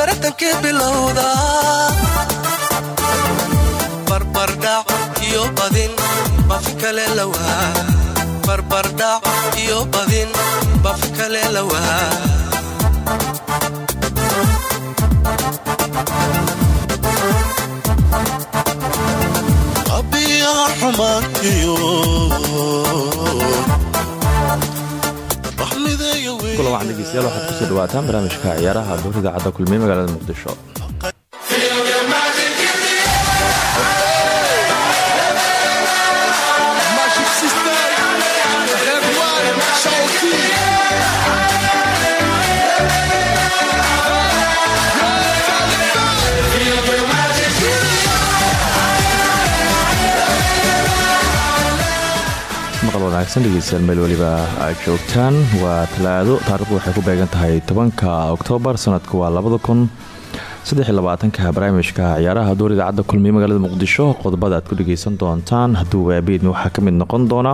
adduunyada baratankii bilowda barbardhac iyo badin baafin kale lawaa barbardhac iyo badin baafin kale lawaa kulan waxaan dhegeystayaal waxaad ku soo dhawaataan barnaamijka ciyaaraha duur idaacadda kulmiye magaalada muqdisho wanaagsan dhegeystayaal meel weliba aad joogtaan. Waa talaado taarikhdu waxay ku beegan tahay tobanka oktoobar sanadku waa labada kun barnaamijka ciyaaraha. Duur idaacadda kulmiye magaalada muqdisho qodobada aad ku dhegeysan doontaan. Hadduu waabeedmi waxaa ka mid noqon doona.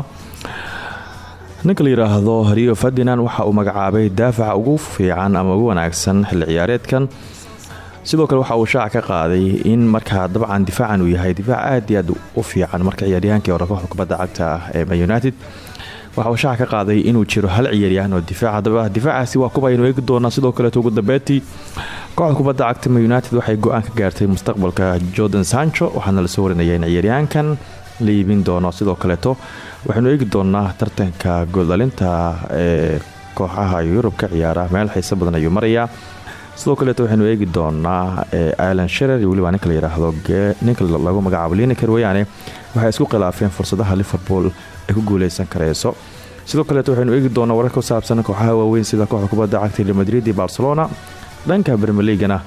Ninka la rio fadinan waxa uu magacaabay daafaca ugu fiican ama ugu wanaagsan xilli ciyaareedkan sidoo kale waxa uu shaaca ka qaaday in markaa dabcan difaacan uu yahay difaac aad iyo aad u fiican marka ciyaaryahankii kooxda kubadda cagta ah ee man united. Waxa uu shaaca ka qaaday inuu jiro hal ciyaaryahan oo difaac. Hadaba difaacaasi waa kuba aynu eegi sidoo kaleeto ugu dambeetii kooxda kubadda cagta man united waxay go'aan ka gaartay mustaqbalka jordan sancho waxaana la soo warinaya in ciyaaryahankan la doono sidoo kaleeto. Waxaynu eegi doonaa tartanka gooldhalinta ee kooxaha yurub ka ciyaara. Meel xiiso badan ayuu marayaa sidoo kaleeto waxaynu eegi doonaa ilan shirer iyo weliba ninka la yidhaahdo ninka lagu magacaabo lineker weyaane waxay isku khilaafeen fursadaha liverpool ay ku guuleysan kareyso sidoo kaleeto waxaynu eegi doonaa warar saabsan kooxaha waaweyn sida kooxda kubadda cagta real madrid iyo barcelona dhanka bermeligana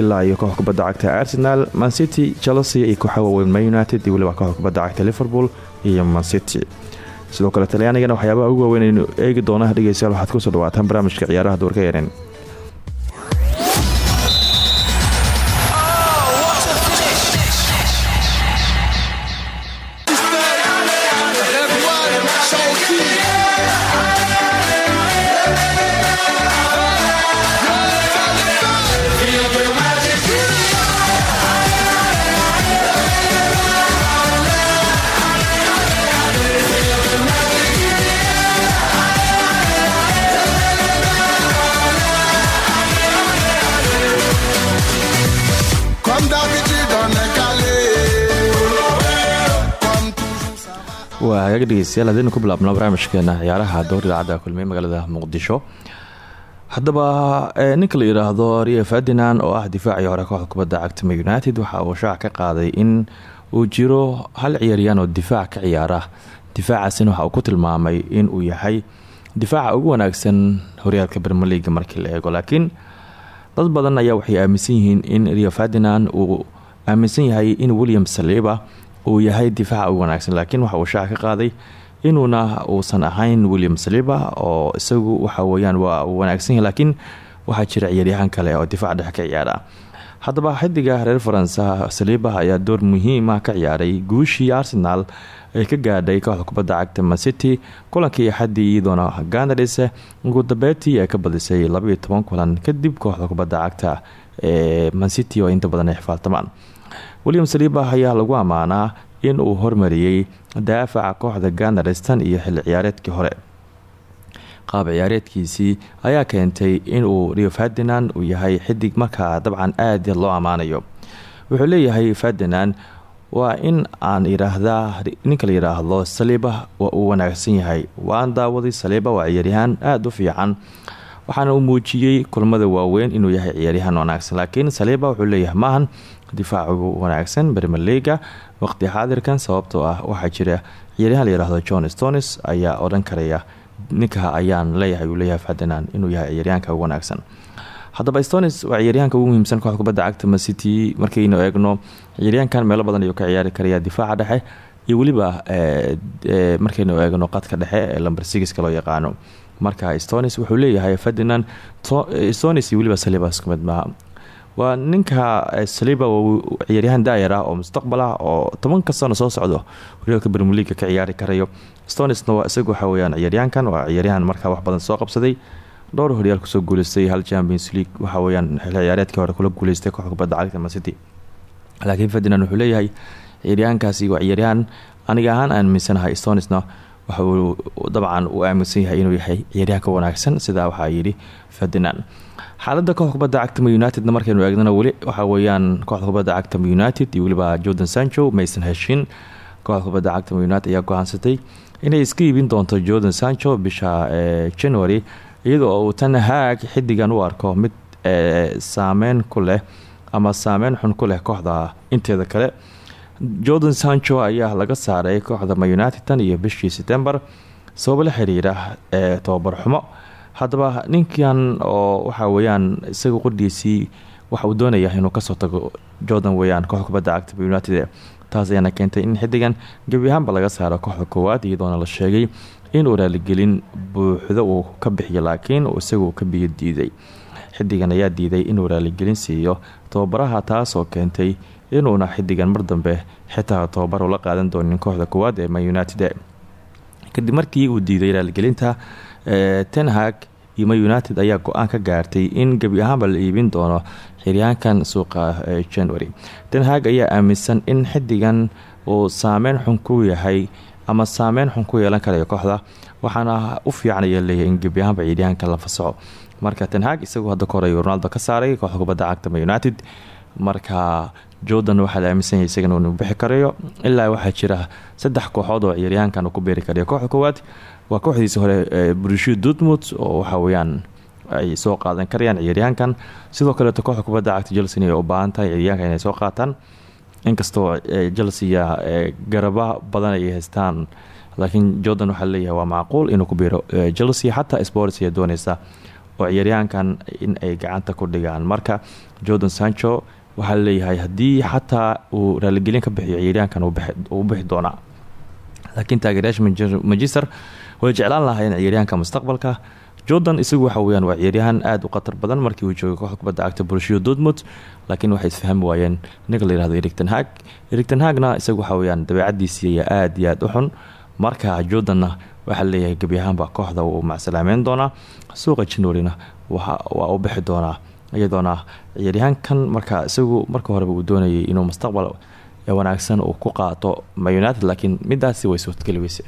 ilaa iyo kooxda kubadda cagta arsenal mancity chelsea iyo kooxaha waaweyn man united iyo kooxda kubadda cagta liverpool iyo mancity sidoo kale talyaanigana waxyaabaha ugu waaweyn aynu eegi doona dhegeystayaal waxaad ku soo dhawaataan barnaamijka ciyaaraha duurka yeenen waa hagaga dhegeystayaal hadaynu ku bilaabno barnaamijkeena ciyaaraha dowr idaacadda kulmiye magaalada muqdisho. Haddaba ninka la yidhaahdo rio fadinan oo ah difaacii hore kooxda kubadda cagta united waxa uu shaac ka qaaday in uu jiro hal ciyaaryahan oo difaac ka ciyaara. Difaacaasina waxa uu ku tilmaamay in uu yahay difaaca ugu wanaagsan horyaalka bermeliga markii la eego laakiin dad badan ayaa waxay aaminsan yihiin in rio fadinan uu aaminsan yahay in william saliba uu yahay difaaca ugu wanaagsan. Laakiin waxa uu shaac ka qaaday inuuna uusan ahayn william saliba oo isagu waxa weyaan waa wanaagsan laakiin waxaa jira ciyaaryahaan kale oo difaac dhex ka ciyaara. Haddaba xidiga reer faransa saliba ayaa door muhiima ka ciyaaray guushii arsenal ay ka gaadhay kooxda kubadda cagta mancity kulankii axadii iyadoona ganars ugu dambeetii ee ka badisay labaiyo toban kulan kadib kooxda kubadda cagta ee mancity oo inta badan ay xifaaltamaan william saliba ayaa lagu ammaanaa in uu hormariyey daafaca kooxda ganars iyo xilli ciyaareedkii hore. Qaab ciyaareedkiisii ayaa keentay inuu rio fadinan uu yahay xidig markaa dabcan aad loo ammaanayo wuxuu leeyahay fadinan waa in aan yiraahdaa ninka la yidhaahdo saliba waa uu wanaagsan yahay waan daawaday saliba waa ciyaaryahaan aada u fiican. Waxaana uu muujiyey kulmada waaweyn inuu yahay ciyaaryahaan wanaagsan. Laakiin saliba wuxuu leeyahay maahan difaac ugu wanaagsan bermeliga waqti xaadirkan sababtoo ah waxaa jira ciyaaryahan la yidhaahdo john stones ayaa odhan karaya ninka ayaan leeyahay uu leeyahay fadinan inuu yahay ciyaaryahanka ugu wanaagsan. Haddaba stonis waa ciyaaryahanka ugu muhiimsan kooxda kubadda cagta macity markaynu eegno ciyaaryahankan meelo badan ayuu ka ciyaari karaya difaaca dhexe iyo weliba markaynu eegno qadka dhexe ee lamber sigiska loo yaqaano. Marka stonis wuxuu leeyahay ferdinand stonis iyo weliba saliba isku waa ninka saliba ciyaaryahan daayar ah oo mustaqbal ah oo tobanka sano soo socdo horyaalka bermeliga ka ciyaari karayo. Stonisna waa isagu waxa weyaan waa ciyaaryahan markaa wax badan soo qabsaday dhowr horyaal ku soo guuleystay hal champions league waxa weyaan xil ciyaareedkii hore kula guuleystay kooxda kubadda cagta macity laakiin ferdinand wuxuu leeyahay ciyaaryahankaasi waa ciyaaryahan aniga ahaan aaminsanahay stonisna waxa uu dabcan uu aaminsan yahay inuu yahay ciyaaryahan wanaagsan sidaa waxaa yidhi ferdinand xaalada kooxda kubadda cagta unitedna markaynu eegnana weli waxa weyaan kooxda cagta united iyo weliba jordan sancho maysan heshin. Kooxda cagta united ayaa go'aansatay inay iska iibin doonto jordan sancho bisha january iyadoo uu tan haag xidigan u arko mid saameyn ku leh ama saameyn xun ku leh kooxda inteeda kale. Jordan sancho ayaa laga saaray kooxda ma united tan iyo bishii september sababo la xiriira ee tobabar xumo haddaba ninkan oo waxa weyaan isaga qudhiisii waxa uu doonaya inuu ka soo tago jordan weyaan kooxda kubadda united taas keentay in xidigan gebi ahaanba laga saaro kooxda koowaad iyadoona la sheegay inuu raaligelin buuxdo uu ka bixiyo laakiin isagu ka biyo diiday. Xidigan ayaa diiday inuu raaligelin siiyo tababaraha taasoo keentay inuuna xidigan mar dambe xitaa tababar ula qaadan doonin kooxda koowaad ee man united kadib markii uu diiday raaligelinta tenhag man united ayaa go'aan ka gaartay in gebi ahaanba la iibin doono xiryaankan suuqa january. Tenhag ayaa aaminsan in xidigan uu saameyn xun ku yahay ama saameyn xun ku yeelan karayo kooxda waxaana u fiicnaya leeyahay in gebi ahaanba ciyaaryahanka la fasaxo marka tenhag isagu hadda ayuu ronaldo ka saaray kooxda kubadda cagta man united. Marka jordan waxaa la aaminsan yahay isagana inuu bixi karayo ilaa waxaa jira saddex kooxood oo ciyaaryahankan ku beeri karayo kooxda koowaad waa kooxdiisa hore brushia dutmut oo waxa weyaan ay soo qaadan karayaan ciyaaryahankan. Sidoo kaleeto kooxda kubadda cagta chelsea ay u baahan tahay inay soo qaataan. Inkastoo chelsea garaba badan ay haystaan laakiin jordan waxaa leeyahay waa macquul inuu ku biiro. Chelsea xataa sports ayaa dooneysa oo ciyaaryahankan in ay gacanta ku dhigaan. Marka jordan sancho waxaa leeyahay haddii xataa uu raaligelin ka bixiyo ciyaaryahankan uu bixi doonaa laakiin taageerayaasha manchester way jeclaan lahaayeen ciyaaryahanka mustaqbalka. Jordan isagu waxa weyaan waa ciyaaryahan aada u khatar badan markii uu joogay kooxda kubadda cagta dudmut laakiin waxay isfahmi waayeen ninka la yihahdo erigtanhaag erigtanhaagna isagu waxa weyaan dabeecadiisii ayaa aada iyo aada u xun. Marka jordanna waxaa leeyahay gebi ahaanba kooxda uu macsalaameyn doonaa suuqa januarina waa u bixi doonaa iyadoona ciyaaryahaankan marka isagu marka horeba uu doonayay inuu mustaqbal wanaagsan uu ku qaato ma united laakiin midaasi way suurtageli weyse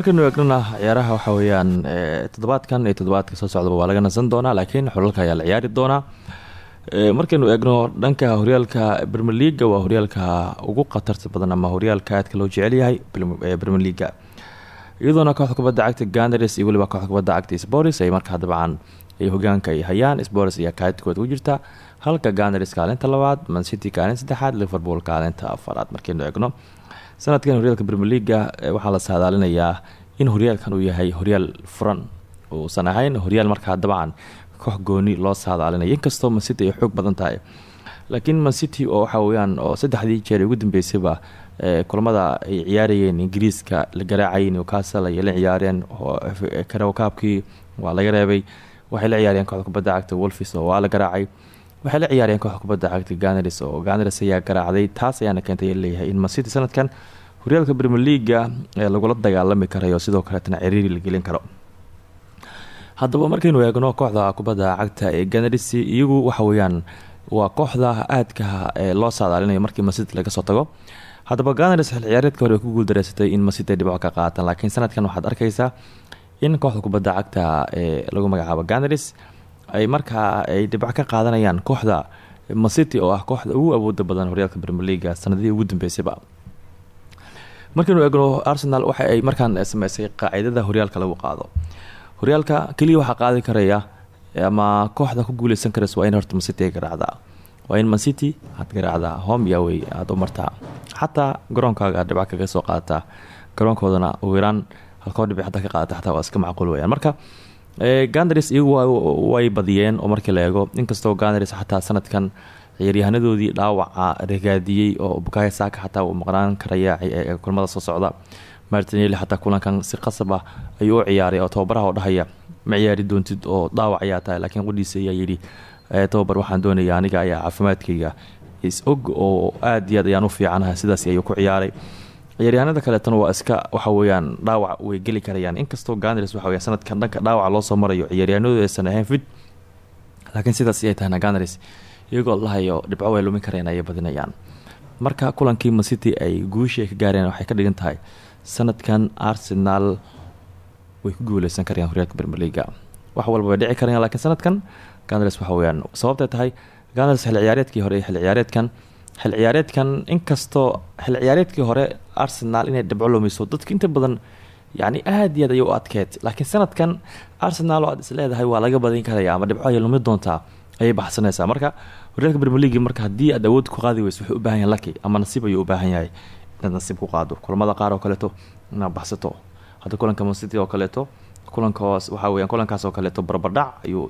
markaynu eegnana ciyaaraha waxa weyaan toddobaadkan iyo toddobaadka soo socdaba waa laga nasan doonaa laakiin xulalka ayaa la ciyaari doonaa. Markaynu eegno dhanka horyaalka brmer leaga waa horyaalka ugu khatarta badan ama horyaalka aadka loo jecelyahay brmer leaga iyadoona kooxda kubadda cagta ganars iyo weliba kooxda kubadda cagta sporis ay markaa dabcan ay hogaanka ay hayaan. Sporis ayaa kaadkooda ku jirta halka ganars kaalinta labaad mancity kaalinta saddexaad liverpool kaalinta afaraad markaynu eegno sanadkan horyaalka brmer leaga waxaa la saadaalinayaa in horyaalkan uu yahay horyaal furan. Uusan ahayn horyaal markaa dabcan koox gooni loo saadaalinaya inkastoo mancity ay xoog badan tahay. Laakiin mancity oo waxa weyaan oo saddexdii jeer ugu dambeysayba kulamada ay ciyaarayeen ingiriiska la garaacay newcastle ay la ciyaareen karawkaabkii waa laga reebay. Waxay la ciyaareen kooxda kubadda cagta wolfis oo waa la garaacay waxay la ciyaareen kooxda kubadda cagta ganars oo ganars ayaa garaacday taas ayaana keentay leeyahay in masity sanadkan horyaalka premier leaga ee lagula dagaalami karayo sidoo kaleetana ciriiri la gelin karo. Haddaba markaynu eegno kooxda kubadda cagta ee ganars iyagu waxa weyaan waa kooxda aadka ee loo saadaalinayo markii masity laga soo tago. Haddaba ganars xil ciyaareedka hore ku guuldareysatay in masity ay dhibco ka qaataan laakiin sanadkan waxaad arkaysaa in kooxda kubadda cagta ee lagu magacaabo ganars ay markaa ay dhibco ka qaadanayaan kooxda masity oo ah kooxda ugu awooda badan horyaalka premier leaga sanadihii ugu dambeysayba. Markaynu eegno arsenal waxa ay markaan sameysay qaacidada horyaalka lagu qaado. Horyaalka keliya waxaa qaadi karaya ama kooxda ku guuleysan karaysa waa in horta mancity ay garaacdaa waa in mancity aad garaacdaa home yawey aada u martaa xataa garoonkaaga aad dhibca kaga soo qaadataa garoonkoodana ugu yaraan halkoo dhibic ka qaadata waa iska macquul weyaan marka gandaris iyagu way badiyeen oo markii la eego inkastoo gandaris xataa sanadkan ciyaaryahaanadoodii dhaawaca ragaadiyey oo bukaaya saaka xataa uu maqnaan karaya kulmada soo socda. Martineli xataa kulankan si qasab ah ayuu u ciyaaray oo tababaraha oo dhahaya ma ciyaari doontid oo dhaawac ayaa tahay laakiin qudhiisa ayaa yidhi tababar waxaan doonaya aniga ayaa caafimaadkayga is og oo aad iyo aad ayaan u fiicanaha sidaas ayuu ku ciyaaray ciyaaryahanada kaleetana waa iska waxa weyaan dhaawac way geli karayaan. Inkastoo ganars waxa weya sanadkan dhanka dhaawaca loo soo marayo ciyaaryahanadu aysan ahayn fid laakiin sidaas ayay tahayna ganars iyagoo lahayo dhibco way lumin kareen ayay badinayaan. Marka kulankii macity ay guushii ay ka gaareen waxay ka dhigan tahay sanadkan arsenal way ku guuleysan karayaan horyaalka bermeliga wax walba way dhici karayaan laakiin sanadkan ganars waxa weyaan sababtay tahay ganars xil ciyaareedkii hore iyo xil ciyaareedkan xil ciyaareedkan inkastoo xil ciyaareedkii hore arsenal inay dhibco lumiso dadka inta badan yani aad iyo aad ayay u laakiin sanadkan arsenal oo aad is leedahay waa laga badin karaya ama dhibco ayay lumi doontaa ayay baxsanaysaa. Marka horyaalka league marka haddii aad awood ku qaadi weyso wuxuu u baahan yahay laki ama nasiib ayuu u baahan yahay inaad nasiib ku qaado. Kulamada qaar oo kaleeto inaad baxsato. Hadda kulanka mancity oo kaleeto kulankaas waxaa weya kulankaas oo kaleeto barbadhac ayuu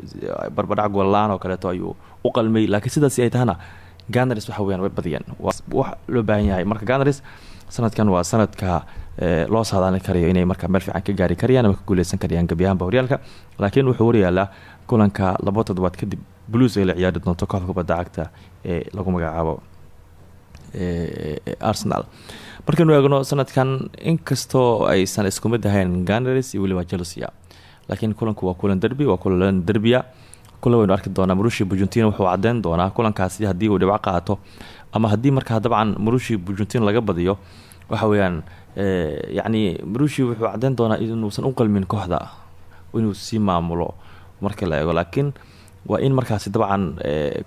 barbadhac goolaan oo kaleeto ayuu u qalmay. Laakiin sidaasi ay tahana ganars waxa weyaan way badiyeen wax loo baahan yahay. Marka ganars sanadkan waa sanadka loo saadaalin karayo inay marka meel fiican ka gaari karayaan ama ka guuleysan karayaan gebiyahanba horyaalka laakiin wuxuu waryaalaa kulanka labo toddobaad kadib blues ay la ciyaari doonto kooxda kubadda cagta ee lagu magacaabo arsenal. Markaynu eegno sanadkan inkastoo aysan isku mid ahayn ganars iyo weliba chelsea laakiin kulanku waa kulan derby waa kulan derbia kula waynu arki doonaa marushi bujuntin wuxuu cadeyn doonaa kulankaasi haddii uu dhibco qaato ama haddii markaa dabcan marushi bujuntin laga badiyo waxa weeyaan yacni marushi wuxuu cadeyn doonaa inuusan u qalmin kooxda inuu sii maamulo marka la eego. Laakiin waa in markaasi dabcan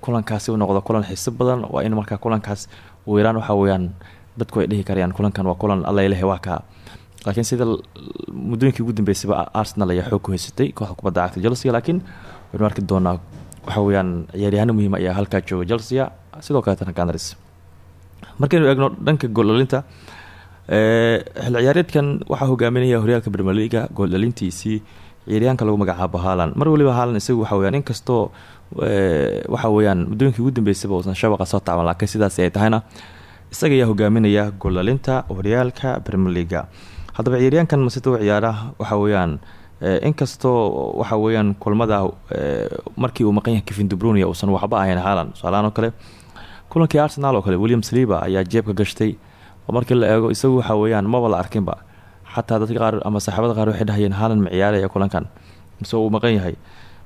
kulankaasi u noqdo kulan xiiso badan waa in markaa kulankaas uu yaraan waxa weyaan dadku ay dhihi karayaan kulankan waa kulan allalehe waa kaa. Laakiin sida muddooyinkii ugu dambeysayba arsenal ayaa xoog ku haysatay kooxda kubadda cagta chelsea laakiin waynu arki doonaa waxa weyaan ciyaaryahaano muhiim ayaa halkaa jooga chelsea sidoo kaleetana ganars markaynu eegno dhanka gooldhalinta xil ciyaareedkan waxaa hogaaminaya horyaalka bermeliga gooldhalintiisii ciyaaryahanka lagu magacaabo haalan mar waliba haalan isagu waxa weyaan inkastoo waxa weyaan muddooyinkii ugu dambeysayba uusan shabaqa soo taaban laakiin sidaasi ay tahayna isaga ayaa hogaaminaya gooldhalinta horyaalka bermeliga haddaba ciyaaryahankan masita u ciyaara waxa weyaan inkastoo waxa weyaan kulmada markii uu maqan yahay kevin dubrunia uusan waxba ahayn haalan tusaalahaan kale kulankii arsenal oo kale william sliba ayaa jeebka gashtay. Oo markii la eego isagu waxa weyaan maba la arkinba xataa dadka qaar ama saaxiibada qaar waxay dhahayeen haalan ma ciyaaraya kulankan. Mise uu maqan yahay.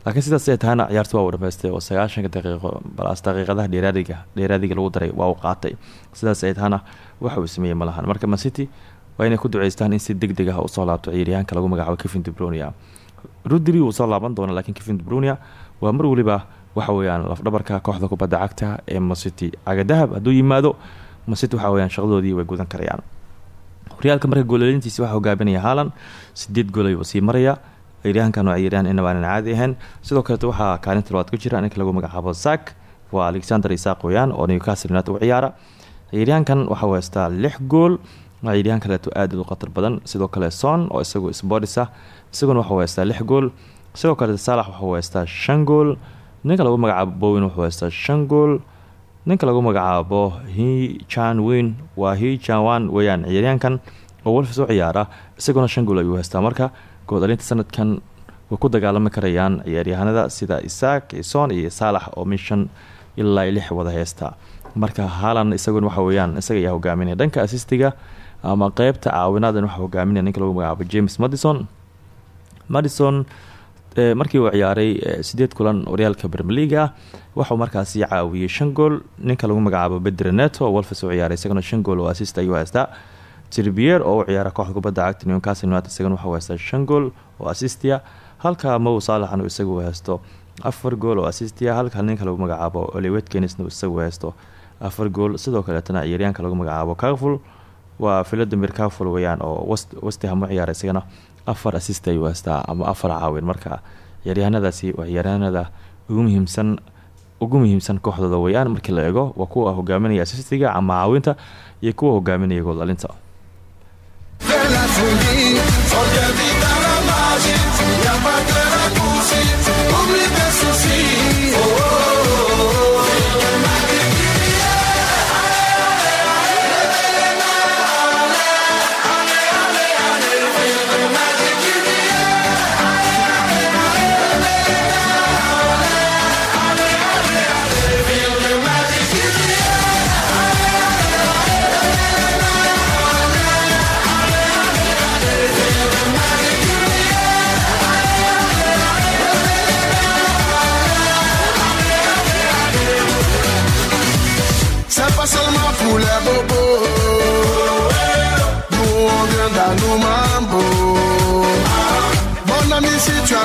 Laakiin sidaas ay ciyaartu waa uu oo sagaashanka daqiiqo balaas daqiiqadaha dheeraadiga dheeraadiga lagu daray waa uu qaatay. Sidaas ay waxa uu sameeyey malahan marka mancity waa inay ku duceystaan in si deg deg ah u soo laabto ciyaaryahanka lagu magacaabo kevin dubrunia rudri wuu soo laaban doona lakiin kevin dubrunia waa mar waliba waxa weyaan lafdhabarka kooxda kubadda cagta ee mancity cagadahab hadduu yimaado mancity waxa weyaan shaqadoodii way gudan karayaan. Horyaalka marka goolalintiisi waxaa hogaaminaya haalan sideed gool ayuu sii maraya ciyaaryahankan waa ciyaaryahan inaba aanan caadi ahayn. Sidoo kaleeto waxaa kaalinta labaad ku jira ninka lagu magacaabo zak waa alexander isaaq weyaan oo newcastle united u ciyaara. Ciyaaryahankan waxau haystaa lix gool. Waa ciyaaryahan kaleeto aad u khatar badan. Sidoo kale son oo isagu sportis ah isaguna waxuu haystaa lix gool. Sidoo kale saalax waxuu haystaa shan gool ninka lagu magacaabo bowin wuxuu haystaa shan gool. Ninka lagu magacaabo hi jan win waa hi janwan weyaan ciyaaryahankan oo wolfis u ciyaara isaguna shan gool ayuu haystaa. Marka goodalinta sanadkan way ku dagaalami karayaan ciyaaryahanada sida isaak son iyo saalax oo shan ilaa lix wada heesta marka haalan isaguna waxa weyaan isaga ayaa hogaaminaya. Dhanka asistiga ama qeybta caawinaadan waxa hogaaminaya ninka lagu magacaabo james madison. Madison markii uu ciyaaray eh, sideed kulan horyaalka brmeliga waxauu markaasi caawiyey shan gool. Ninka lagu magacaabo bedreneto wolfes u ciyaaray isagana shan gool oo assist ayuu haystaa. Trbier oo u ciyaara kooxda kubadda cagta newcastle united isagana waxuu haystaa shan gool oo assistia halka mow saalaxan isagu haysto afar gool oo assistia halka ninka lagu magacaabo oliwetkenisna uu isagu haysto afar gool. Sidoo kaleetana ciyaaryaanka lagu magacaabo caful waa philodomir caful weyaan oo westham u ciyaara isagana afar assist ayuu haystaa ama afar caawin. Marka ciyaaryahanadaasi waa ciyaaryahanada ugu muhiimsan ugu muhiimsan kooxdooda weyaan markii la eego waa kuwa hogaaminaya assistiga ama caawinta iyo kuwa hogaaminaya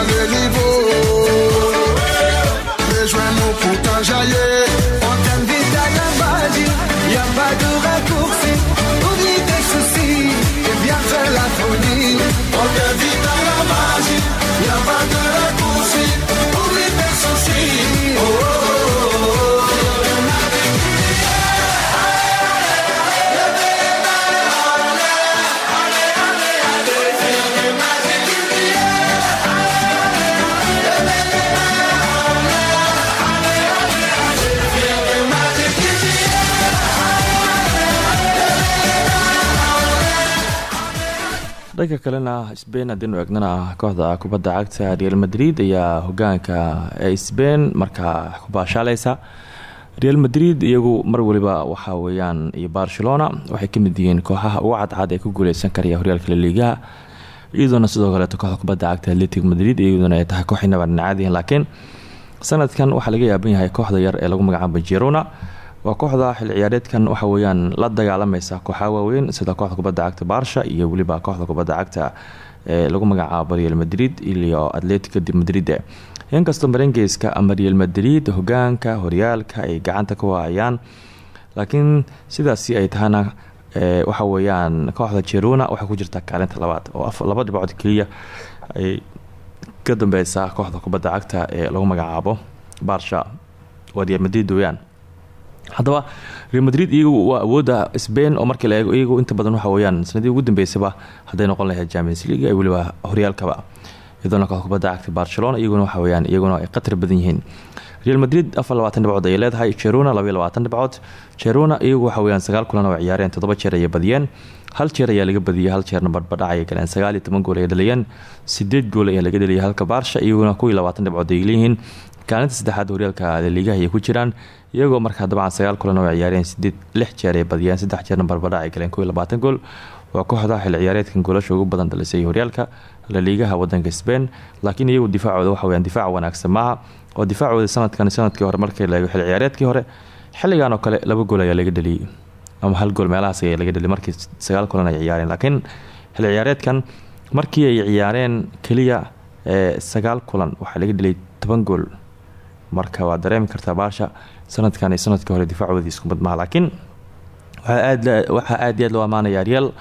gooldhalinta dhanka kalena sbain haddiinu eegnana kooxda kubadda cagta real madrid ayaa hogaanka sbain markaa kubaashaaleysa real madrid iyagu mar waliba waxaa weyaan iyo barcelona waxay ka mid yihiin kooxaha ugu cadcad ee ku guuleysan karaya horyaalka laliigaha iyadoona sidoo kaleeto kooxda kubadda cagta atletic madrid iyaduna ay tahay koox inaban laakiin sanadkan waxaa laga yaaban yahay kooxda yar ee lagu magacaabo jerona waa kooxda xil ciyaareedkan waxa weyaan la dagaalameysa kooxaa waaweyn sida kooxda kubadda cagta barsha iyo weliba kooxda kubadda cagta ee lagu magacaabo real madrid iyo atletica de madrid. Inkastoo marengeyska ama real madrid hogaanka horyaalka ay gacanta ku hayaan laakiin sidaasi ay tahana waxa weyaan kooxda jeruna waxay ku jirtaa kaalinta labaad oo laba dhibcood keliya ay ka dambeysa kooxda kubadda cagta ee lagu magacaabo barsha waa real madrid haddaba real madrid iyagu waa awooda sbain oo markii la eego iyagu inta badan waxa weyaan sanadii ugu dambeysaba hadday noqon lahayd champions league ee weliba horyaalkaba iyadoona kooxda kubadda cagta barcelona iyaguna waxa weyaan iyaguna ay khatar badan yihiin. Real madrid afar labaatan dhibcood ayay leedahay jeruna labaiyo labaatan dhibcood jeruna iyagu waxa weyaan sagaal kulan oo ciyaareen toddoba jeer ayay badiyeen. Hal jeer ayaa laga badiyey hal jeerna barbadhac galeen sagaal iyo toban gool ayay dhaliyeen sideed gool ayaa laga dhaliyay halka baarsha iyaguna kuwii labaatan dhibcood ay leeyihiin. Kaalinta saddexaad horyaalka laliigaha ayay ku jiraan iyagoo markaa dabcan sagaal kulan oo ciyaareen sideed lix jeer ay badiyeen saddex jeerna barbadhac ay galeen kuwii labaatan waa kooxda xil ciyaareedkan goolasha ugu badan dhalisay horyaalka laliigaha wadanka sbain laakiin iyagu difaacooda waxa weyaan difaac wanaagsan maaha. Oo difaacooda sanadkan sannadkii hore markii la xil ciyaareedkii hore xilligan oo kale laba gool ayaa laga dhaliyey ama hal gool meelahaas ayaa laga dhaliyay markii sagaal kulan ay ciyaareen. Laakiin xil ciyaareedkan markii ay ciyaareen keliya ee sagaal kulan waxaa laga dhaliyay toban gool. Marka waa dareemi kartaa baasha sanadkan iyo sannadkii hore difaacoodii isku mid maha laakiin waxaa aad iyo aad loo amaanaya real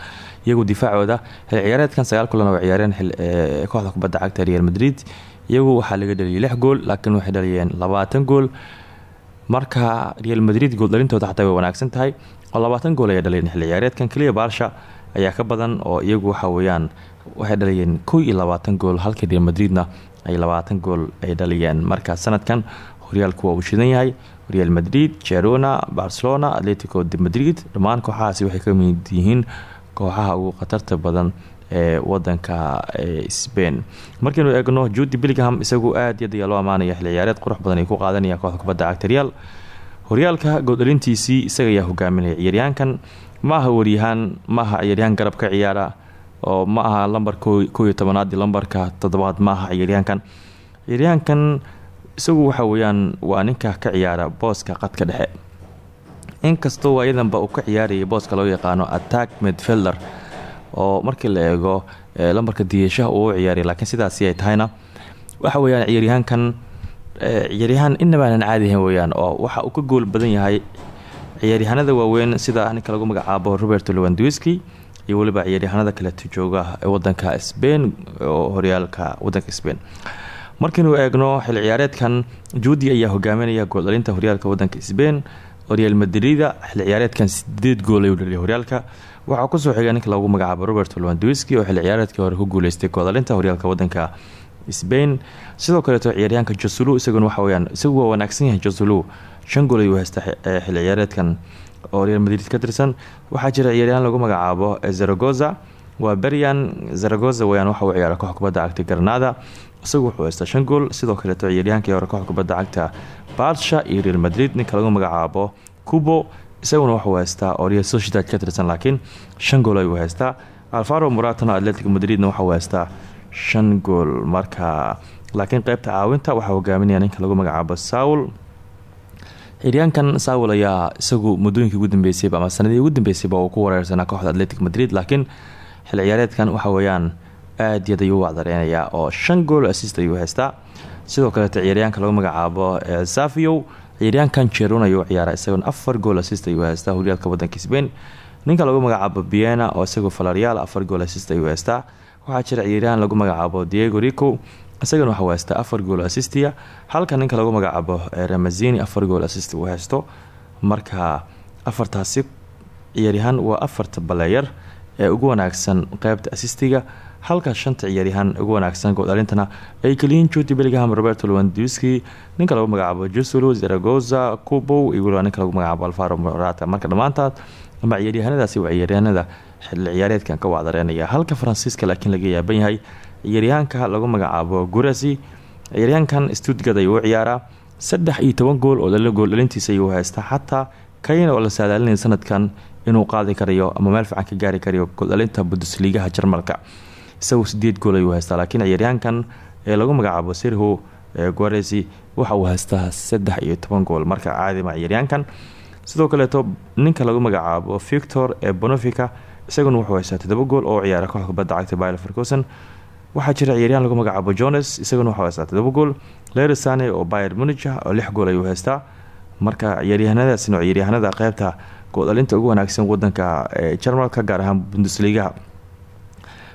iyagu difaacooda xil ciyaareedkan sagaal kulan oo ciyaareen kooxda kubadda cagta real madrid. Iyagu waxaa laga dhaliyay lix gool laakiin waxay dhaliyeen labaatan gool. Marka real madrid gooldhalintooda xataa way wanaagsan tahay. Oo labaatan gool ayay dhaliyeen xil ciyaareedkan keliya. Baarsha ayaa ka badan oo iyagu waxa weyaan waxay dhaliyeen kow iyo labaatan gool halka real madridna ay labaatan gool ay dhaliyeen. Marka sanadkan horyaalku waa uu shidan yahay real madrid jerona barcelona atletico de madrid. Dhammaan kooxahaasi waxay ka mid yihiin kooxaha ugu khatarta badan ee wadanka sbain markaynu eegno judi billingham isagu aad yaad ayaa loo amaanaya xil ciyaareed. Qurux badan ay ku qaadanaya kooxda kubadda cagta real. Horyaalka goodalintiisii isaga ayaa hogaaminaya ciyaaryahankan. Ma aha waryahaan ma aha ciyaaryahan garab ka ciyaara oo ma aha lambar ko iyo tobanaad lambarka toddobaad. Ma aha ciyaaryahankan. Ciyaaryahankan isagu waxa weyaan waa ninka ka ciyaara booska qadka dhexe. Inkastoo ayadanba uu ka ciyaarayay booska loo yaqaano attack medfelder oo markii la eego lambarka diyeshaha uu u ciyaaray laakiin sidaasi ay tahayna waxa weyaan ciyaaryahankan ciyaaryahaan inabaanan caadihan weyaan oo waxa uu ka gool badan yahay ciyaaryahanada waaweyn sida ninka lagu magacaabo robert lewandwiski iyo weliba ciyaaryahanada kaleeto jooga wadanka sbain oo horyaalka wadanka sbain markiinu eegno xil ciyaareedkan juudi ayaa hogaaminaya gooldhalinta horyaalka wadanka sbain oo real madrida xil ciyaareedkan sideed gool ayuu dhaliyay horyaalka. Waxaa ku soo xigay ninka lagu magacaabo robert lewandwiski oo xil ciyaareedkii hore ku guuleystay gooldhalinta horyaalka wadanka sbain sidoo kaleeto ciyaaryahanka josulu isaguna waxaweyaan isagu waa wanaagsan yahay josulu. Shan gool ayuu haysta xil ciyaareedkan. Real madrid ka tirsan. Waxaa jira ciyaaryahan lagu magacaabo zaragoza. Waa berian zaragoza weyaan waxa uu ciyaara koox kubadda cagta garnada isagu wuxuu haystaa shan gool sidoo kaleeto ciyaaryahankii hore koox kubadda cagta barsha iyo real madrid ninka lagu magacaabo cubo isaguna waxuu haystaa oo sociedad ka tirsan laakiin shan gool ayuu haystaa. Alfaro muratano atletic madridna waxuu haystaa shan gool marka laakiin qeybta caawinta waxaa hogaaminaya ninka lagu magacaabo saul. Xiryaankan saul ayaa isagu muddooyinkii ugu dambeysayba ama sanadii ugu dambeysayba uu ku wareersanaa kooxda atletic madrid laakiin xil ciyaareedkan waxa weeyaan aad yaad ayuu u oo shan gool assist ayuu haystaa. Sidoo kaleeto ciyaaryaanka lagu magacaabo safiow ciyaaryaankan jeron ayuu ciyaara isaguna afar gool assist ayuu haystaa horyaalka wadanka sbain ninka lagu magacaabo biena oo isagu falaryaal afar gool assist ayuu haystaa. Waxaa jira ciyaaryahan lagu magacaabo diego rico isagana waxuu haystaa afar gool assistia halka ninka lagu magacaabo ramazini afar gool assist uu haysto. Marka afartaasi ciyaaryahaan waa afarta baleeyar ee ugu wanaagsan qeybta assistiga halka shanta ciyaaryahaan ugu wanaagsan gooldhalintana ay kaliyiin judi bellingham roberto lewandowski ninka lagu magacaabo jusulu zaragoza cubow iyo ninka lagu magacaabo alfaro morata. Marka dhammaantaad ama ciyaaryahanadaasi waa ciyaaryahanada xilli ciyaareedkan ka wacdareynaya halka faransiiska laakiin laga yaaban yahay ciyaaryahanka lagu magacaabo gurasi ciyaaryahankan stuttgard ayuu ciyaaraa. Saddex iyo toban gool oo dhalin gool dhalintiisa ayuu haystaa xataa kayna oo la sanadkan inuu qaadi karayo ama meel fiican ka gaari karayo gooldhalinta bundesligaha jarmalka isaguo sideed gool ayuu haystaa laakiin ciyaaryahankan ee lagu magacaabo sirho guaresi waxa uu haystaa saddex iyo toban gool marka caadima ciyaaryahankan sidoo kaleeto ninka lagu magacaabo victor ee bonofica isaguna wuxuu haystaa todoba gool oo ciyaara kooxda kubadda cagta bail ferguson waxaa jira ciyaaryahan lagu magacaabo jones isaguna wuxuu haystaa todoba gool. Lersane oo bayer munija oo lix gool ayuu haystaa. Marka ciyaaryahanadaasina oo ciyaaryahanada qeybta gooldhalinta ugu wanaagsan wadanka jarmalka gaar ahaan bundesligaha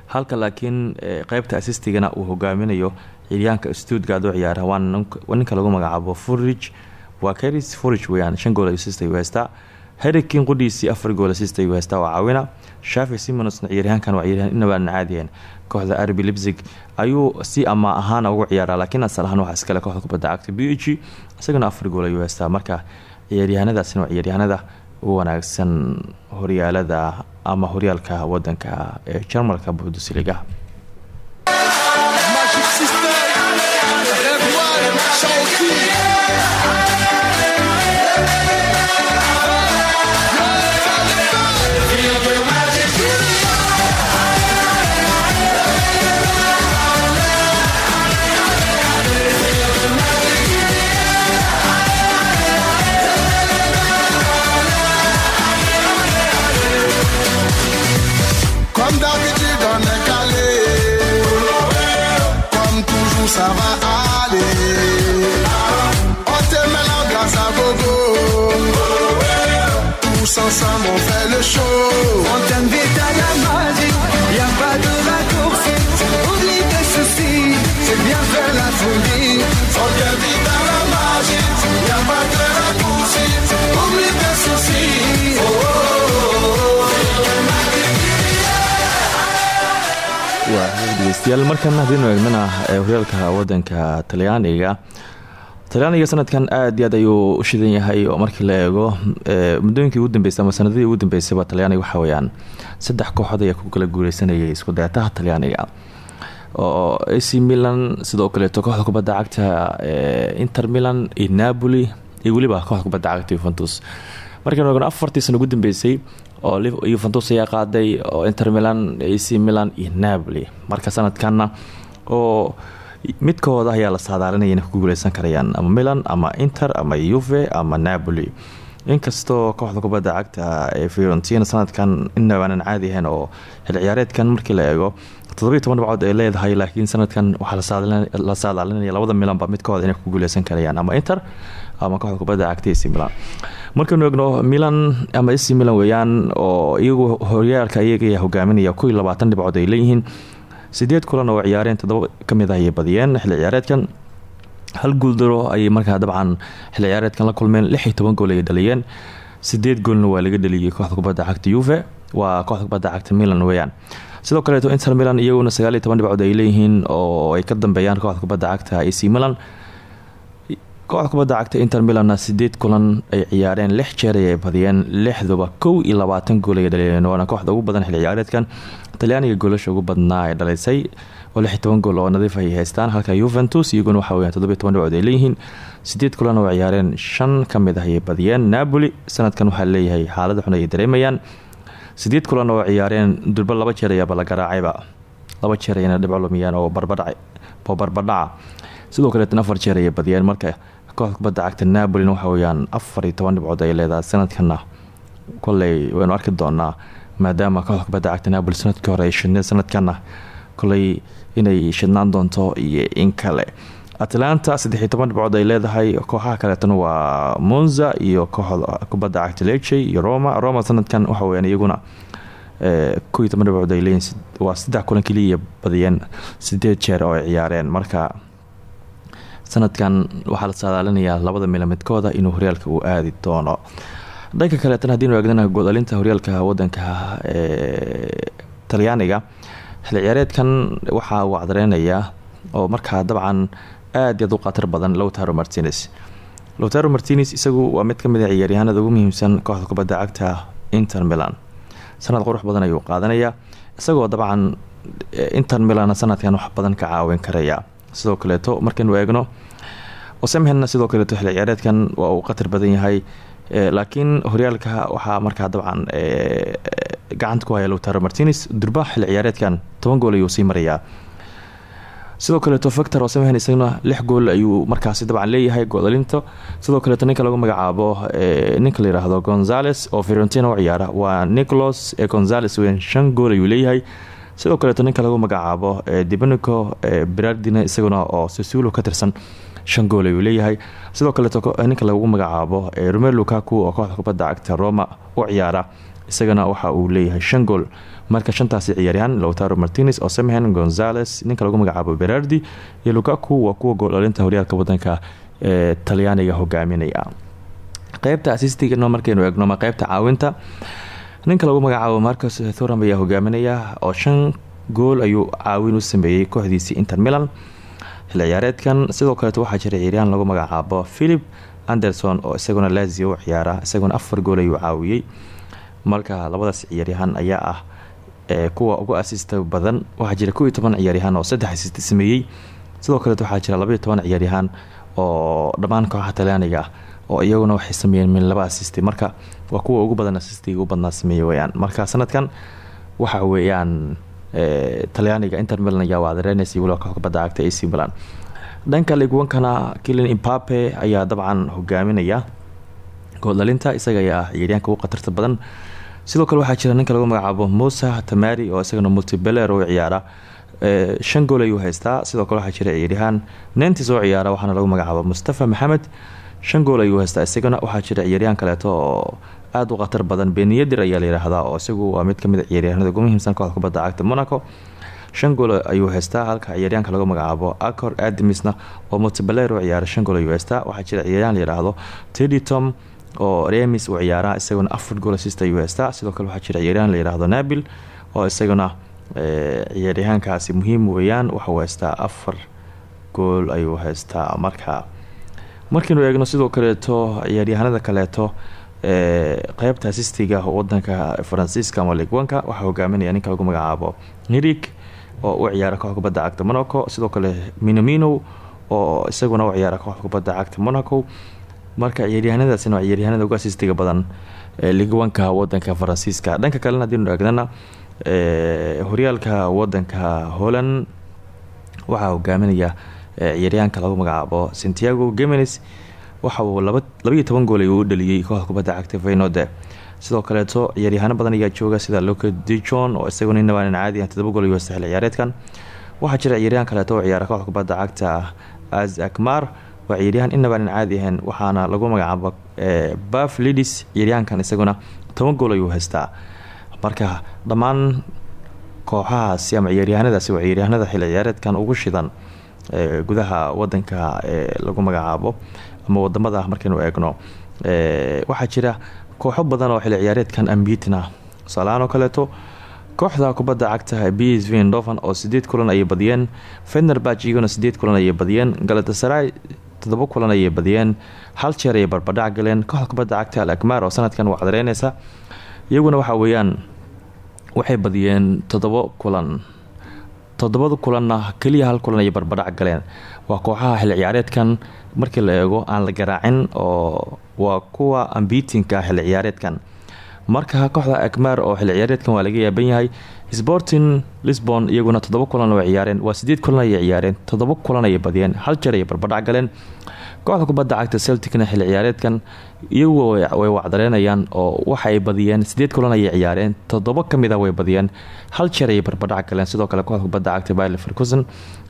halka laakiin qeybta assistigana uu hogaaminayo ciyaaryahanka stuttgard oo ciyaara waa ninka lagu magacaabo furij waa karis furij weyaan shan gool ayuu haystaa herikin qudhiisii afar gool ayuu haystaa oo caawina. Shafi simonsna ciyaaryahankan waa ciyaaryahan inabaan caadiyen kooxda arbi lipzig ayuu si ama ahaana ugu ciyaaraa laakiin asal ahaan waxaa iskale kooxda kubadda cagta b h afar gool ayuu haystaa marka ciyaaryahanadaasina waa ciyaaryahanada u wanaagsan horyaalada ama horyaalka wadanka ee jarmalka bundesliga ensemble on fait le show On t'invite à la magie, y a pas de raccourci. Oublie tes soucis, c'est bien faire la folie. On t'invite à la magie Y a pas de raccourci Oublie tes soucis oh, oh, oh, waa dhegeystayaal markan haddiinu eegnana ee horyaalka wadanka talyaaniga talyaaniga sanadkan aad iyo aad ayuu u shidan yahay oo markii la eego muddooyinkii ugu dambeysay ama sanadadii ugu dambeysayba talyaaniga waxa weyaan saddex kooxood ayaa ku kala guuleysanayay isku dayataha talyaaniga. Oo ac milan sidoo kaleeto kooxda kubadda cagta inter milan iyo napoli iyo weliba kooxda kubadda cagta yuventus markaynu eegno afartii sano ugu dambeysay oo yuventus ayaa qaaday oo inter milan ac milan iyo napoli. Marka sanadkanna oo midkooda ayaa la saadaalinaya inay ku guuleysan karayaan ama milan ama inter ama yuve ama napoli. Inkastoo kooxda kubadda cagta ee fiorentina sanadkan inabaanan caadi ahayn oo xil ciyaareedkan markii la eego toddobiiy toban ay leedahay laakiin sanadkan waxaa la saadaalinaya labada milanba midkooda inay ku guuleysan karayaan ama inter ama kooxda kubadda cagta ac milan. Markaynu eegno milan ama ac milan weeyaan oo iyagu horyaalka iyaga hogaaminaya kuwii labaatan dhibcood ay leeyihiin sideed kulan oo ciyaareen toddoba ka mid ah ayay badiyeen xilli ciyaareedkan. Hal guuldaro ayay markaa dabcan xilli ciyaareedkan la kulmeen lix iyo toban gool ayay dhaliyeen. Sideed goolna waa laga dhaliyay kooxda kubadda cagta yuve waa kooxda kubadda cagta milan weeyaan. Sidoo kaleeto inter milan iyaguna sagaal iyo toban dhibcood ay leeyihiin oo ay ka dambeeyaan kooxda kubadda cagta ac milan kooxda kubadda cagta inter milanna sideed kulan ay ciyaareen lix jeer ayay badiyeen lixduba kow iyo labaatan gool ay dhaliyeen waana kooxda ugu badan xilli ciyaareedkan. Talyaaniga goolasha ugu badnaa ay dhalisay oo lix toban gool oo nadiif ay haystaan halka yuventus iyaguna waxa weyaan toddobiy toban dhibcood ay leeyihiin. Sideed kulan oo ciyaareen shan ka mid ah ayay badiyeen. Napoli sanadkan waxaa leeyahay xaalada xun ay dareemayaan. Sideed kulan oo ciyaareen durba laba jeer ayaaba la garaacayba laba jeer ayana dhibco lumiyeen oo barbadhaca. Sidoo kaleetna afar jeer ayay badiyeen marka kooxda kubadda cagta napolina waxa weyaan afar iyo toban ay leedahay sanadkana koley waynu arki doonaa maadaama kooxda kubadda cagta napoli sannadkii hore ay shidneed sanadkana koley inay shidnaan doonto iyo in kale. Atlanta saddexiy toban ay leedahay kooxaha kaleetana waa monza iyo kooxda kubadda cagta leche iyo roma. Roma sanadkan waxa weyaan iyaguna kow iyo toban ay leeyihiin waa saddex kulan keliya badiyeen sideed jeer oo ciyaareen. Marka sanadkan waxaa la saadaalinayaa labada mila midkooda inuu horyaalka uu aadi doono. Dhanka kaleetana haddiinu eegdana goodalinta horyaalka wadanka ee talyaaniga xilli ciyaareedkan waxaa uu cadareynaya oo markaa dabcan aad iyaad u badan lowtaro martines lowtaro martines isagu waa mid ka mid a ciyaaryahanada ugu muhiimsan kooxda kubadda cagta inter milan. Sanad qurux badan ayuu qaadanaya isagoo dabcan inter milan sanadkan wax badan ka caawin karaya sidoo kaleeto. Markaynu eegno osemhenna sidoo kaleeto xilli ciyaareedkan waa uu khatar badan yahay laakiin horyaalka waxaa markaa dabcan gacanta ku haya lowtaro martines durba xilli ciyaareedkan toban gool ayuu sii marayaa sidoo kaleeto victor osemhen isaguna lix gool ayuu markaasi dabcan leeyahay goodalinta sidoo kaleeto ninka lagu magacaabo ninka la yiraahdo gonzales oo fiorentina u ciyaara waa nicolos e gonzales weyn shan gool ayuu leeyahay sidoo kaleeto ninka lagu magacaabo dibanico berardina isaguna oo sasulo ka tirsan shan gool ayuu leeyahay sidoo kaleeto ninka lagu magacaabo romel lukaku oo kooxda kubadda cagta roma u ciyaara isagana waxa uu leeyahay shan gool marka shantaasi ciyaaryahaan lowtaro martines osemhen gonzales ninka lagu magacaabo berardi iyo lukaku waa kuwa gooldhalinta horyaalka wadanka ee talyaaniga hogaaminaya qeybta asistigana markaynu eegno ma qeybta caawinta ninka lagu magacaabo marcos thoram ayaa hogaaminaya oo shan gool ayuu caawin u sameeyey kooxdiisii inter milan. Ciyaareedkan sidoo kaleeto waxaa jira ciyaaryahan lagu magacaabo philip anderson oo isaguna lazio u ciyaara isaguna afar gool ayuu caawiyey. Marka labadaas ciyaaryahaan ayaa ah kuwa ugu asista badan waxaa jira kow iyo oo saddex asista sameeyey. Sidoo kaleet waxaa jira labaiyo toban oo dhammaan kooxaha talyaaniga ah oo iyaguna waxay sameeyeen min laba asisti marka waa kuwa ugu badan asistiga ugu badnaa sameeyey weyaan marka sanadkan waxa weeyaan talyaaniga inter milan ayaa waadareynaysa waliba kooxda kubadda cagta ac milan. Dhanka ligwankana kilin impape ayaa dabcan hogaaminaya. Gooldhalinta isaga ayaa ah ciyaaryaanka ugu khatarta badan. Sidoo kale waxaa jira ninka lagu magacaabo musa tamari oo isagana multibeler u ciyaara. Shan gool ayuu haystaa. Sidoo kale waxaa jira ciyaaryahaan nentis oo ciyaara waxaana lagu magacaabo mustafa maxamed shan gool ayuu haystaa isagana waxaa jira ciyaaryahan kaleeto oo aada u khatar badan. Beniyadir ayaa la oo isagu waa mid ka mid a ciyaaryahanada ugu muhiimsan kooxda cagta monaco. Shan gool ayuu haystaa halka ciyaaryaanka lagu magacaabo acor adamisna oo multibeler u ciyaara shan gool ayuu haystaa waxaa jira ciyaaryahan la tedi tom oo remis uu ciyaara isaguna afar gool assist ayuu haystaa. Sidoo kale waxaa jira ciyaaryahan la nabil oo isaguna ciyaaryahaankaasi muhiim weeyaan waxauu haystaa afar gool ayuu haystaa marka markiinu eegno sidoo kaleeto ciyaaryahanada kaleeto qeybta asistiga wadanka faransiiska ama ligwanka waxaa hogaaminaya ninka lagu magacaabo nirig oo u ciyaara kooxda cagta monaco. Sidoo kale minamino oo isaguna u ciyaara kooxda cagta monaco. Marka ciyaaryahanadaasina waa ciyaaryahanada uga asistiga badan ligwanka wadanka faransiiska. Dhanka kalena haddiinu eegnana horyaalka wadanka holland waxaa hogaaminaya ciyaaryahanka lagu magacaabo santiago gemenes waxa uu labaiyo toban gool u dhaliyey kooxda kubadda cagta faynode sidoo kaleeto ciyaaryahaano badan ayaa jooga sida loka dijon oo isaguna inabaanan caadi ah todoba gool iyo saxil ciyaareedkan. Waxaa jira ciyaaryahan kaleeto oo ciyaara kooxda kubadda cagta az akmar waa ciyaaryahan inabaanan caadi ahayn waxaana lagu magacaabo baf lidis ciyaaryahankan isaguna toban gool ayuu haystaa. Marka dhammaan kooxahaasi ama ciyaaryahanadaasi waa ciyaaryahanada ciyaareedkan ugu shidan gudaha wadanka lagu magacaabo ama waddamada markaynu eegno. Waxaa jira kooxo badan oo xilli ciyaareedkan ambiitna tusaalahaan oo kaleeto kooxda kubadda cagta b s v oo sideed kulan ayay badiyeen fenerbach iyaguna sideed kulan ayay badiyeen galatasaray todoba kulan ayay badiyeen hal jeer ayay barbadhac galeen. Kooxda kubadda cagta al akmaar oo sanadkan waa cadareyneysa iyaguna waxaa weeyaan waxay badiyeen toddoba kulan toddobada kulanna keliya hal kulan ayay barbadhac galeen. Waa kooxaha xilli ciyaareedkan markii la eego aan la garaacin oo waa kuwa ambiitinka xilli ciyaareedkan. Marka kooxda akmaar oo xilli ciyaareedkan waa laga yaaban yahay sporting lisbon iyaguna toddoba kulan way ciyaareen waa sideed kulan ayay ciyaareen toddoba kulan ayay badiyeen hal jeer ayay barbadhac galeen kooxda kubadda cagta celticna xilli ciyaareedkan iyagu way wacdareynayaan oo waxaay badiyeen sideed kulan ayay ciyaareen toddoba ka mid ah way badiyeen. Hal jeer ayay barbadhac galeen sidoo kale kooxda kubadda cagta bayle ferguson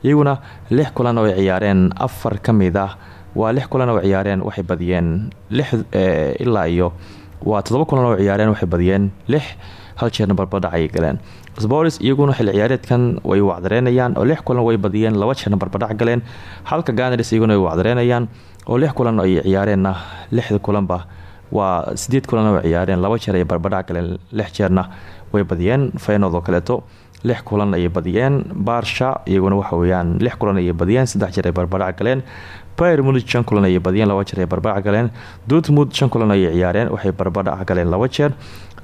iyaguna lix kulan oo ay ciyaareen afar ka mid ah. Waa lix kulan oo ciyaareen waxay badiyeen lix ilaa iyo waa toddoba kulan oo ciyaareen waxay badiyeen lix. Hal jeerna barbadhac ayay galeen spors iyaguna xilli ciyaareedkan way wacdareynayaan oo lix kulan way badiyeen laba jeerna barbadhac galeen. Halka ganars iyaguna way wacdareynayaan oo lix kulan ay ciyaareenna. Lixda kulanba waa sideed kulan oo ciyaareen laba jeer ay barbadhac galeen lix jeerna way badiyeen. Feynood oo kaleeto lix kulan ayay badiyeen. Baarsha iyaguna waxa weyaan lix kulan ayay badiyeen saddex jeer ay barbadhac galeen. Mulig shan kulan ayay badiyeen laba jeer ay barbadhac galeen. Dortmund shan kulan ayay ciyaareen waxay barbadhac galeen laba jeer.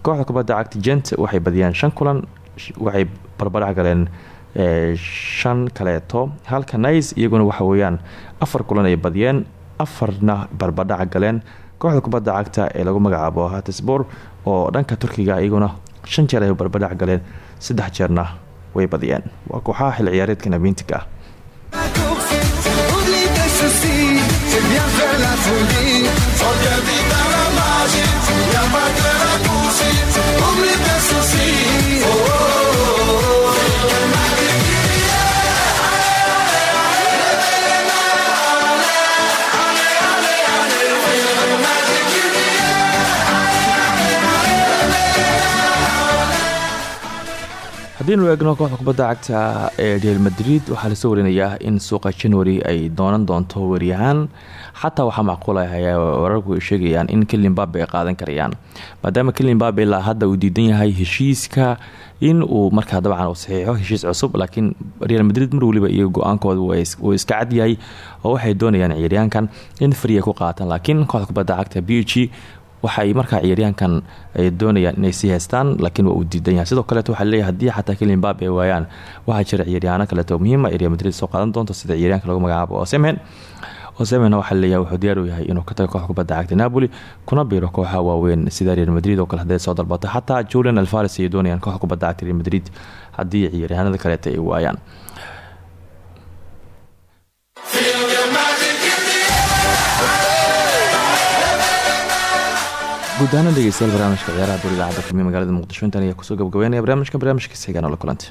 Kooxda kubadda cagta gent waxay badiyeen shan kulan waxay barbadhac galeen shan kaleeto. Halka nice iyaguna waxa weyaan afar kulan ay badiyeen afarna barbadhac galeen. Kooxda kubadda cagta ee lagu magacaabo hatisbor oo dhanka turkiga iyaguna shan jeer ay barbadhac galeen. Saddex jeerna way badiyeen. Waa kooxaha xil ciyaareedka nabiintiga ah haddiinu eegno kooxda kubadda cagta ee real madrid waxaa la soo warinayaa in suuqa january ay doonan doonto waryahaan xataa waxaa macquulahay wararku ay sheegayaan in kelimbabe ay qaadan karayaan. Maadaama kelimbabe ilaa hadda uu diidan yahay heshiiska in uu markaa dabcan uu saxiixo heshiis cusub laakiin real madrid mar waliba iyo go'aankooda uu iska cadyahay oo waxay doonayaan ciyaaryahankan in fariya ku qaataan laakiin kooxda kubadda cagta b waxaay markaa ciyaaryahankan ay doonayaan inay sii haystaan laakiin waa uu diidan yahay. Sidoo kaleeto waxaa leeyahay haddii xataa kelimbabe ay waayaan waxaa jira ciyaaryahaano kaleeto muhiima ay real madrid soo qaadan doonto sida ciyaaryahanka lagu magacaabo osemen osemen waxaa leeyahay wuxuu diyaar u yahay inuu ka tago kubadda cagta napoli kuna biiro kooxaha waaweyn sida real madrid oo kale hadday soo dalbato. Xataa julian alfares ayay doonayaan kubadda cagta madrid haddii ciyaaryahanada kaleeta ay waayaan guud ahaan dhegeystayaal barnaamijka ciyaaraha dowr idaacadda kulmiye magaalada muqdisho. Intan ayaa ku soo gabagabeynaya barnaamijka barnaamijkiisa higaan oo la kulantay